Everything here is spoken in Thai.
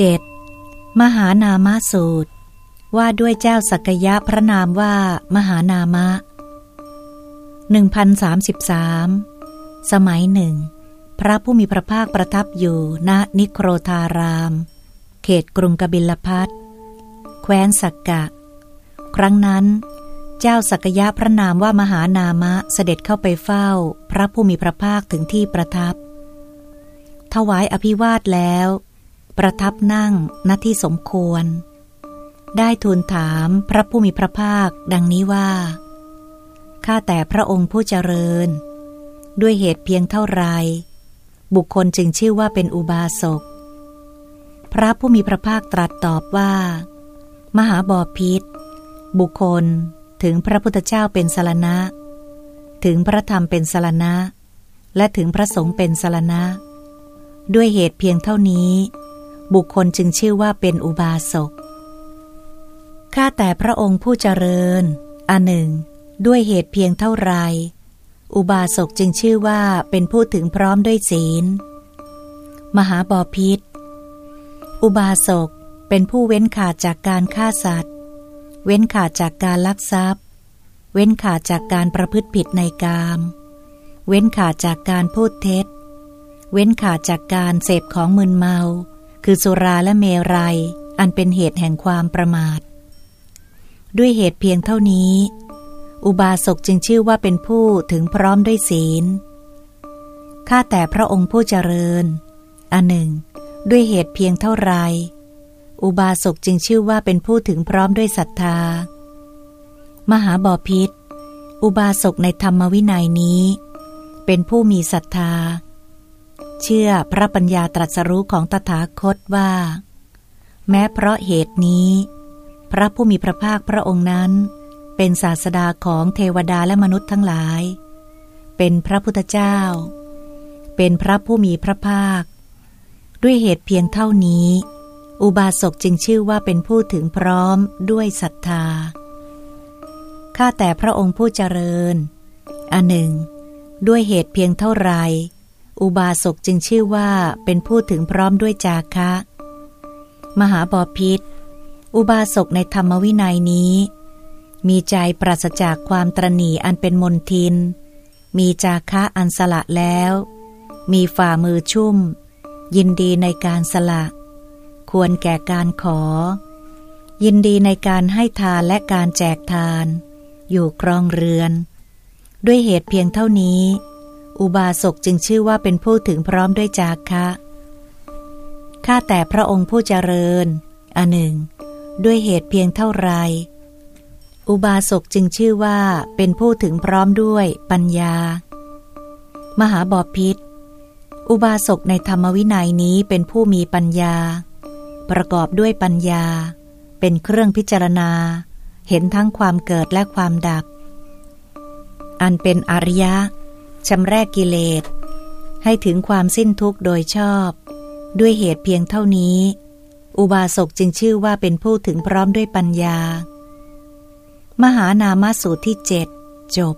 7. มหานามาสูตร ว่าด้วยเจ้าสักยะพระนามว่า มหานามะ 1033 สมัยหนึ่ง พระผู้มีพระภาคประทับอยู่ณนิโครธาราม เขตกรุงกบิลพัทแคว้นสักกะ ครั้งนั้นเจ้าสักยะพระนามว่ามหานามะเสด็จเข้าไปเฝ้า พระผู้มีพระภาคถึงที่ประทับ ถวายอภิวาทแล้ว ประทับนั่งณที่สมควร ได้ทูลถามพระผู้มีพระภาคดังนี้ว่า ข้าแต่พระองค์ผู้เจริญ ด้วยเหตุเพียงเท่าไร บุคคลจึงชื่อว่าเป็นอุบาสก พระผู้มีพระภาคตรัสตอบว่า มหาบอพิษ บุคคลถึงพระพุทธเจ้าเป็นสารณะ ถึงพระธรรมเป็นสารณะ และถึงพระสงฆ์เป็นสารณะ ด้วยเหตุเพียงเท่านี้ บุคคลจึงชื่อว่าเป็นอุบาสก ข้าแต่พระองค์ผู้เจริญ อันหนึ่ง ด้วยเหตุเพียงเท่าไร อุบาสกจึงชื่อว่าเป็นผู้ถึงพร้อมด้วยศีล มหาบอพิษ อุบาสกเป็นผู้เว้นขาดจากการฆ่าสัตว์ เว้นขาดจากการลักทรัพย์ เว้นขาดจากการประพฤติผิดในกาม เว้นขาดจากการพูดเท็จ เว้นขาดจากการเสพของมึนเมา คือสุราและเมรัย อันเป็นเหตุแห่งความประมาท ด้วยเหตุเพียงเท่านี้ อุบาสกจึงชื่อว่าเป็นผู้ถึงพร้อมด้วยศีล ข้าแต่พระองค์ผู้เจริญ อันหนึ่ง ด้วยเหตุเพียงเท่าไร อุบาสกจึงชื่อว่าเป็นผู้ถึงพร้อมด้วยศรัทธา มหาบอพิษ อุบาสกในธรรมวินัยนี้ เป็นผู้มีศรัทธา เชื่อพระปัญญาตรัสรู้ของตถาคตว่า แม้เพราะเหตุนี้ พระผู้มีพระภาคพระองค์นั้น เป็นศาสดาของเทวดาและมนุษย์ทั้งหลาย เป็นพระพุทธเจ้า เป็นพระผู้มีพระภาค ด้วยเหตุเพียงเท่านี้ อุบาสกจึงชื่อว่าเป็นผู้ถึงพร้อมด้วยศรัทธาข้าแต่พระองค์ผู้เจริญ อันหนึ่ง ด้วยเหตุเพียงเท่าไร อุบาสกจึงชื่อว่าเป็นผู้ถึงพร้อมด้วยจาคะ มหาบอพิษ อุบาสกในธรรมวินัยนี้ มีใจปราศจากความตรณีอันเป็นมนทิน มีจาคะอันสละแล้ว มีฝ่ามือชุ่ม ยินดีในการสละ ควรแก่การขอ ยินดีในการให้ทานและการแจกทาน อยู่ครองเรือน ด้วยเหตุเพียงเท่านี้ อุบาสกจึงชื่อว่าเป็นผู้ถึงพร้อมด้วยจาคะ ข้าแต่พระองค์ผู้เจริญ อันหนึ่ง ด้วยเหตุเพียงเท่าไร อุบาสกจึงชื่อว่าเป็นผู้ถึงพร้อมด้วยปัญญา มหาบอพิษ อุบาสกในธรรมวินัยนี้เป็นผู้มีปัญญา ประกอบด้วยปัญญา เป็นเครื่องพิจารณา เห็นทั้งความเกิดและความดับ อันเป็นอริยะ ชำแรกกิเลส ให้ถึงความสิ้นทุกข์โดยชอบ ด้วยเหตุเพียงเท่านี้ อุบาสกจึงชื่อว่าเป็นผู้ถึงพร้อมด้วยปัญญา มหานามาสูตรที่เจ็ดจบ